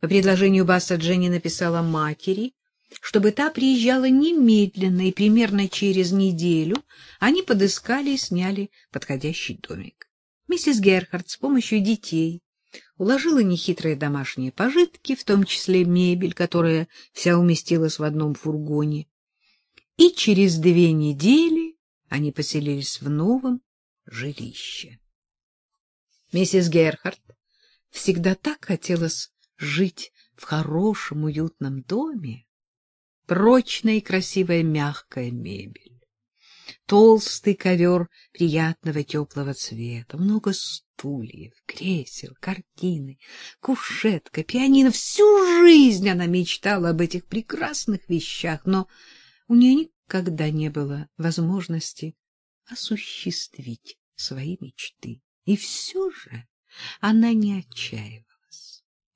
По предложению Басса Дженни написала матери, чтобы та приезжала немедленно, и примерно через неделю они подыскали и сняли подходящий домик. Миссис Герхард с помощью детей уложила нехитрые домашние пожитки, в том числе мебель, которая вся уместилась в одном фургоне. И через две недели они поселились в новом жилище. Миссис Герхард всегда так хотелось жить в хорошем уютном доме. Прочная и красивая мягкая мебель, толстый ковер приятного теплого цвета, много стульев, кресел, картины, кушетка, пианино. Всю жизнь она мечтала об этих прекрасных вещах, но у нее никогда не было возможности осуществить свои мечты. И все же она не отчаивалась.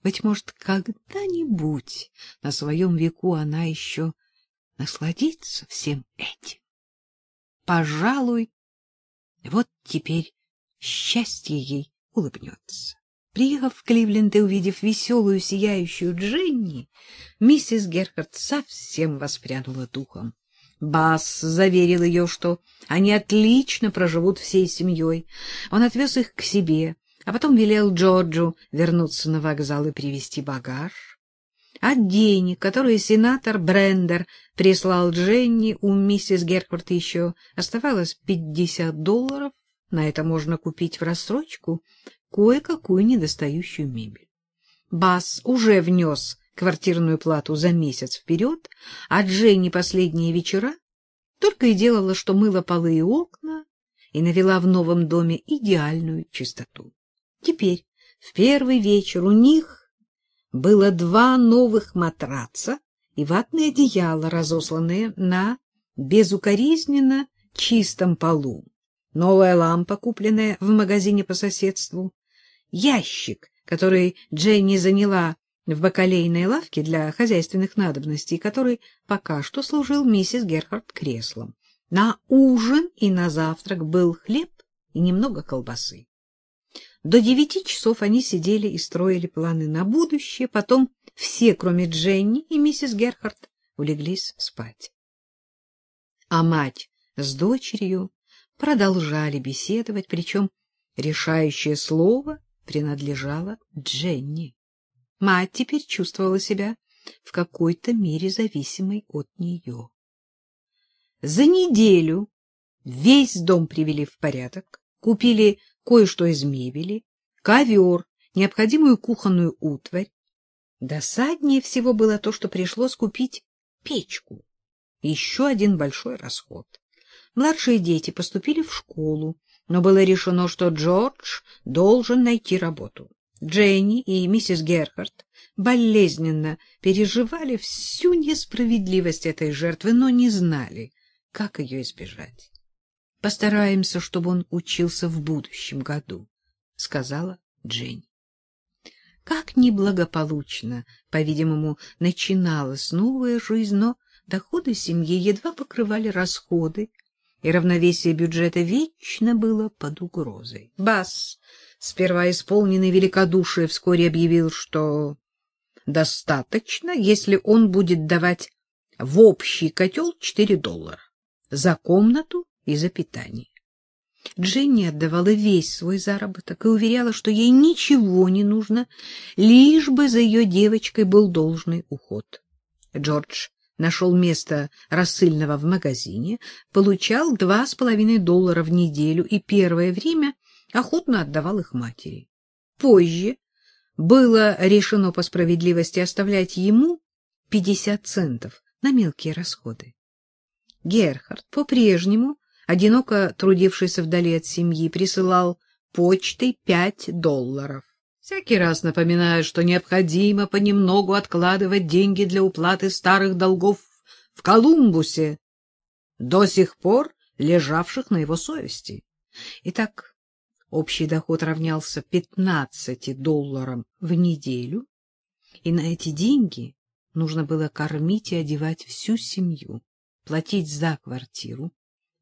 Быть может, когда-нибудь на своем веку она еще насладится всем этим. Пожалуй, вот теперь счастье ей улыбнется. Приехав в Кливленд и увидев веселую, сияющую Дженни, миссис Герхард совсем воспрянула духом. Бас заверил ее, что они отлично проживут всей семьей. Он отвез их к себе, а потом велел Джорджу вернуться на вокзал и привезти багаж. От денег, которые сенатор Брендер прислал Дженни, у миссис Герхард еще оставалось пятьдесят долларов. На это можно купить в рассрочку кое-какую недостающую мебель. Бас уже внес квартирную плату за месяц вперед, а Дженни последние вечера только и делала, что мыла полы и окна и навела в новом доме идеальную чистоту. Теперь, в первый вечер, у них было два новых матраца и ватные одеяла, разосланные на безукоризненно чистом полу, новая лампа, купленная в магазине по соседству, ящик, который Дженни заняла в бакалейной лавке для хозяйственных надобностей, который пока что служил миссис Герхард креслом. На ужин и на завтрак был хлеб и немного колбасы. До девяти часов они сидели и строили планы на будущее, потом все, кроме Дженни и миссис Герхард, улеглись спать. А мать с дочерью продолжали беседовать, причем решающее слово принадлежало Дженни. Мать теперь чувствовала себя в какой-то мере зависимой от нее. За неделю весь дом привели в порядок, купили кое-что из мебели, ковер, необходимую кухонную утварь. Досаднее всего было то, что пришлось купить печку. Еще один большой расход. Младшие дети поступили в школу, но было решено, что Джордж должен найти работу. Дженни и миссис Герхард болезненно переживали всю несправедливость этой жертвы, но не знали, как ее избежать. — Постараемся, чтобы он учился в будущем году, — сказала Дженни. Как неблагополучно, по-видимому, начиналась новая жизнь, но доходы семьи едва покрывали расходы, и равновесие бюджета вечно было под угрозой. Бас сперва исполненный великодушия, вскоре объявил, что достаточно, если он будет давать в общий котел 4 доллара за комнату и за питание. Дженни отдавала весь свой заработок и уверяла, что ей ничего не нужно, лишь бы за ее девочкой был должный уход. Джордж нашел место рассыльного в магазине, получал два с половиной доллара в неделю и первое время охотно отдавал их матери. Позже было решено по справедливости оставлять ему 50 центов на мелкие расходы. Герхард по-прежнему, одиноко трудившийся вдали от семьи, присылал почтой 5 долларов. Всякий раз напоминаю, что необходимо понемногу откладывать деньги для уплаты старых долгов в Колумбусе, до сих пор лежавших на его совести. Итак, Общий доход равнялся 15 долларам в неделю, и на эти деньги нужно было кормить и одевать всю семью, платить за квартиру,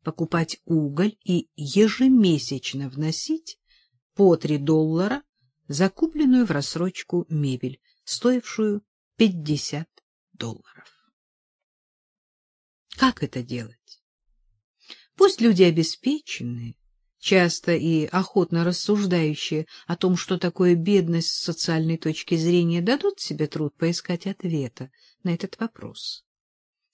покупать уголь и ежемесячно вносить по 3 доллара за купленную в рассрочку мебель, стоившую 50 долларов. Как это делать? Пусть люди обеспеченные, часто и охотно рассуждающие о том, что такое бедность с социальной точки зрения, дадут себе труд поискать ответа на этот вопрос.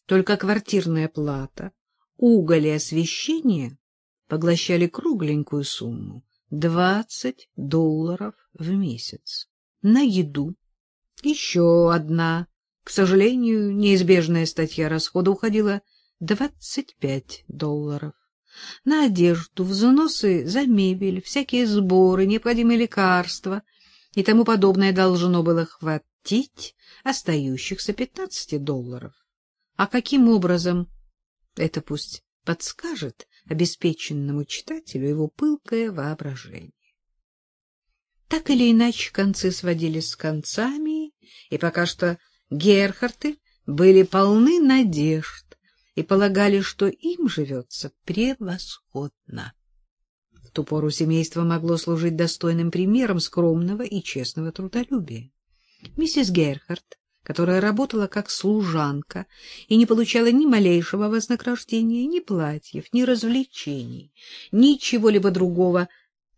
Только квартирная плата, уголь и освещение поглощали кругленькую сумму — 20 долларов в месяц. На еду еще одна, к сожалению, неизбежная статья расхода уходила 25 долларов. На одежду, взносы за мебель, всякие сборы, необходимые лекарства и тому подобное должно было хватить остающихся 15 долларов. А каким образом, это пусть подскажет обеспеченному читателю его пылкое воображение. Так или иначе, концы сводились с концами, и пока что Герхарты были полны надежд, и полагали, что им живется превосходно. В ту пору семейство могло служить достойным примером скромного и честного трудолюбия. Миссис Герхард, которая работала как служанка и не получала ни малейшего вознаграждения, ни платьев, ни развлечений, ничего-либо другого,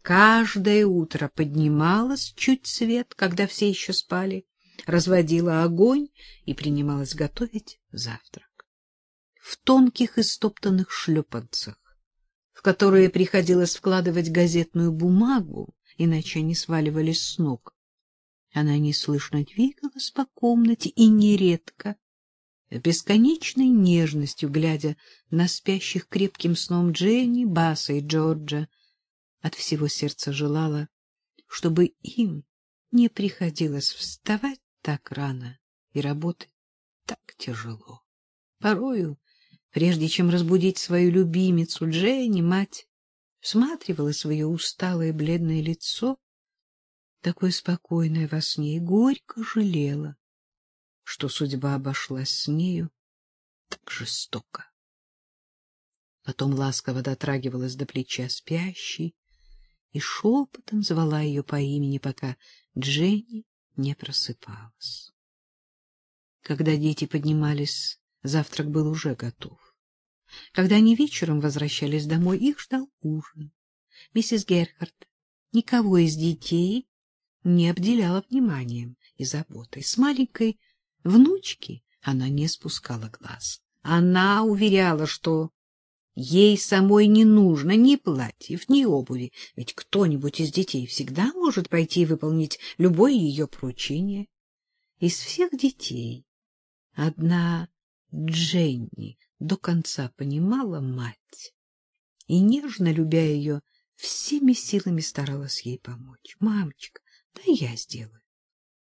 каждое утро поднималась чуть свет, когда все еще спали, разводила огонь и принималась готовить завтрак в тонких и стоптанных шлепанцах, в которые приходилось вкладывать газетную бумагу, иначе они сваливались с ног. Она неслышно двигалась по комнате и нередко, с бесконечной нежностью, глядя на спящих крепким сном Дженни, Баса и Джорджа, от всего сердца желала, чтобы им не приходилось вставать так рано и работать так тяжело. Порою Прежде чем разбудить свою любимицу Дженни, мать всматривала свое усталое бледное лицо, такое спокойное во сне, и горько жалела, что судьба обошлась с нею так жестоко. Потом ласково дотрагивалась до плеча спящей и шепотом звала ее по имени, пока Дженни не просыпалась. Когда дети поднимались Завтрак был уже готов. Когда они вечером возвращались домой, их ждал ужин. Миссис Герхард никого из детей не обделяла вниманием и заботой. С маленькой внучки она не спускала глаз. Она уверяла, что ей самой не нужно ни платьев, ни обуви, ведь кто-нибудь из детей всегда может пойти и выполнить любое ее поручение. Из всех детей одна Дженни до конца понимала мать и, нежно любя ее, всеми силами старалась ей помочь. — Мамочка, да я сделаю.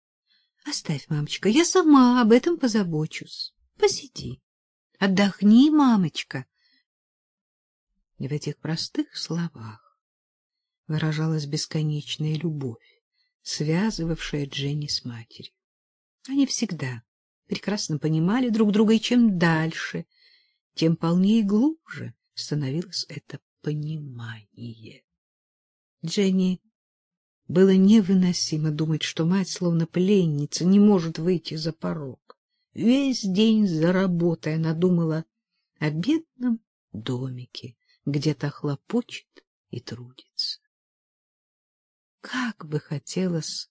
— Оставь, мамочка, я сама об этом позабочусь. Посиди. Отдохни, мамочка. И в этих простых словах выражалась бесконечная любовь, связывавшая Дженни с матерью. Они всегда прекрасно понимали друг друга, и чем дальше, тем полнее и глубже становилось это понимание. Дженни было невыносимо думать, что мать, словно пленница, не может выйти за порог. Весь день за работой она думала о бедном домике, где-то хлопочет и трудится. Как бы хотелось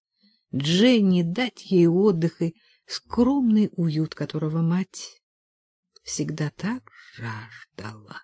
Дженни дать ей отдых и скромный уют, которого мать всегда так жаждала.